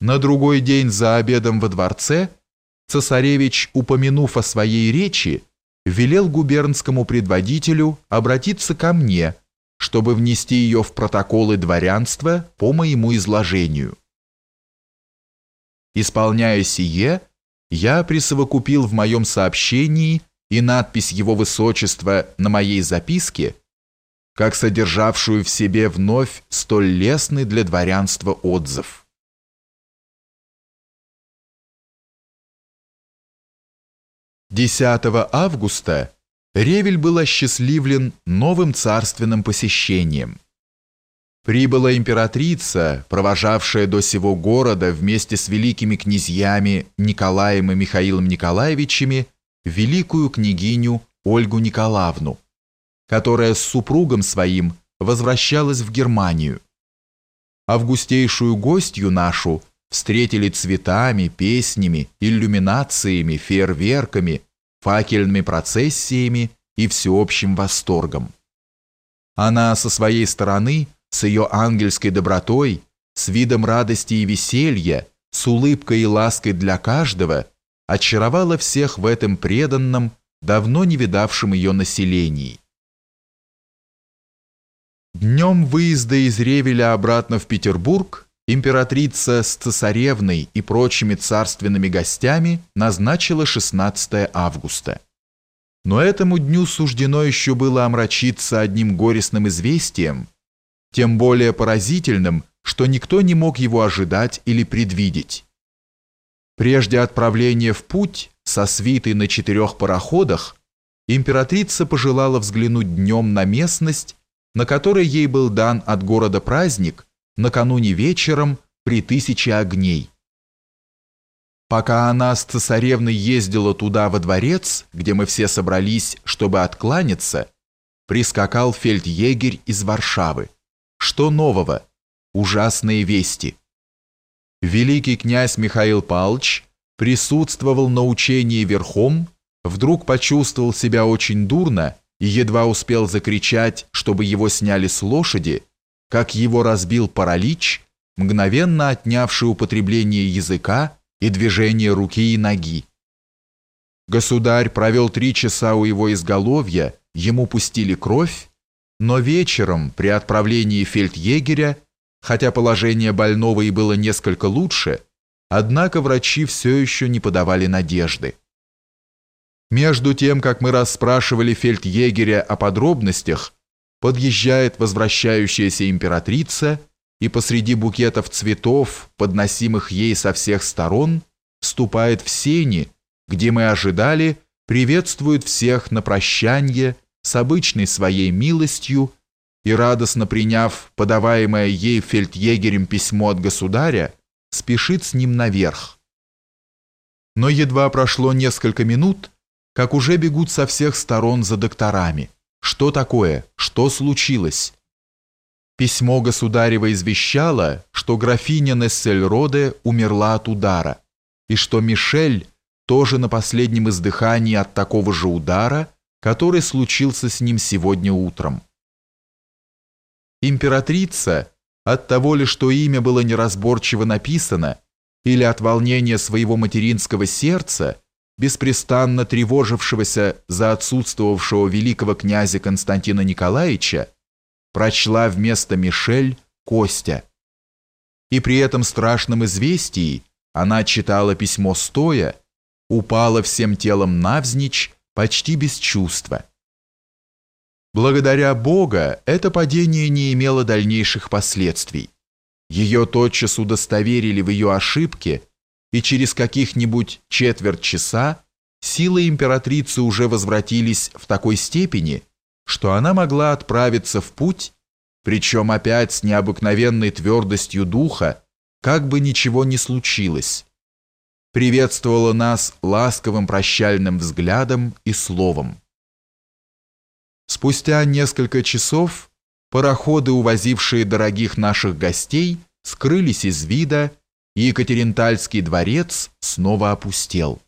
На другой день за обедом во дворце цесаревич, упомянув о своей речи, велел губернскому предводителю обратиться ко мне, чтобы внести ее в протоколы дворянства по моему изложению. Исполняя сие, я присовокупил в моем сообщении и надпись его высочества на моей записке, как содержавшую в себе вновь столь лестный для дворянства отзыв. 10 августа Ревель был осчастливлен новым царственным посещением. Прибыла императрица, провожавшая до сего города вместе с великими князьями Николаем и Михаилом Николаевичами великую княгиню Ольгу Николаевну, которая с супругом своим возвращалась в Германию. Августейшую гостью нашу – встретили цветами, песнями, иллюминациями, фейерверками, факельными процессиями и всеобщим восторгом. Она со своей стороны, с ее ангельской добротой, с видом радости и веселья, с улыбкой и лаской для каждого, очаровала всех в этом преданном, давно не видавшем ее населении. Днем выезда из Ревеля обратно в Петербург императрица с цесаревной и прочими царственными гостями назначила 16 августа. Но этому дню суждено еще было омрачиться одним горестным известием, тем более поразительным, что никто не мог его ожидать или предвидеть. Прежде отправления в путь со свитой на четырех пароходах императрица пожелала взглянуть днем на местность, на которой ей был дан от города праздник, накануне вечером при тысяче огней. Пока она с цесаревной ездила туда во дворец, где мы все собрались, чтобы откланяться, прискакал фельдъегерь из Варшавы. Что нового? Ужасные вести. Великий князь Михаил Палч присутствовал на учении верхом, вдруг почувствовал себя очень дурно и едва успел закричать, чтобы его сняли с лошади, как его разбил паралич, мгновенно отнявший употребление языка и движение руки и ноги. Государь провел три часа у его изголовья, ему пустили кровь, но вечером при отправлении фельдъегеря, хотя положение больного и было несколько лучше, однако врачи все еще не подавали надежды. Между тем, как мы расспрашивали фельдъегеря о подробностях, подъезжает возвращающаяся императрица и посреди букетов цветов, подносимых ей со всех сторон, вступает в сени, где мы ожидали, приветствует всех на прощанье с обычной своей милостью и, радостно приняв подаваемое ей фельдъегерем письмо от государя, спешит с ним наверх. Но едва прошло несколько минут, как уже бегут со всех сторон за докторами – что такое? Что случилось? Письмо государева извещало, что графиня Нессельроде умерла от удара, и что Мишель тоже на последнем издыхании от такого же удара, который случился с ним сегодня утром. Императрица, от того ли, что имя было неразборчиво написано, или от волнения своего материнского сердца, беспрестанно тревожившегося за отсутствовавшего великого князя Константина Николаевича, прочла вместо Мишель Костя. И при этом страшном известии она читала письмо стоя, упала всем телом навзничь, почти без чувства. Благодаря Бога это падение не имело дальнейших последствий. Ее тотчас удостоверили в ее ошибке – и через каких-нибудь четверть часа силы императрицы уже возвратились в такой степени, что она могла отправиться в путь, причем опять с необыкновенной твердостью духа, как бы ничего не случилось. Приветствовала нас ласковым прощальным взглядом и словом. Спустя несколько часов пароходы, увозившие дорогих наших гостей, скрылись из вида, и Екатеринтальский дворец снова опустел.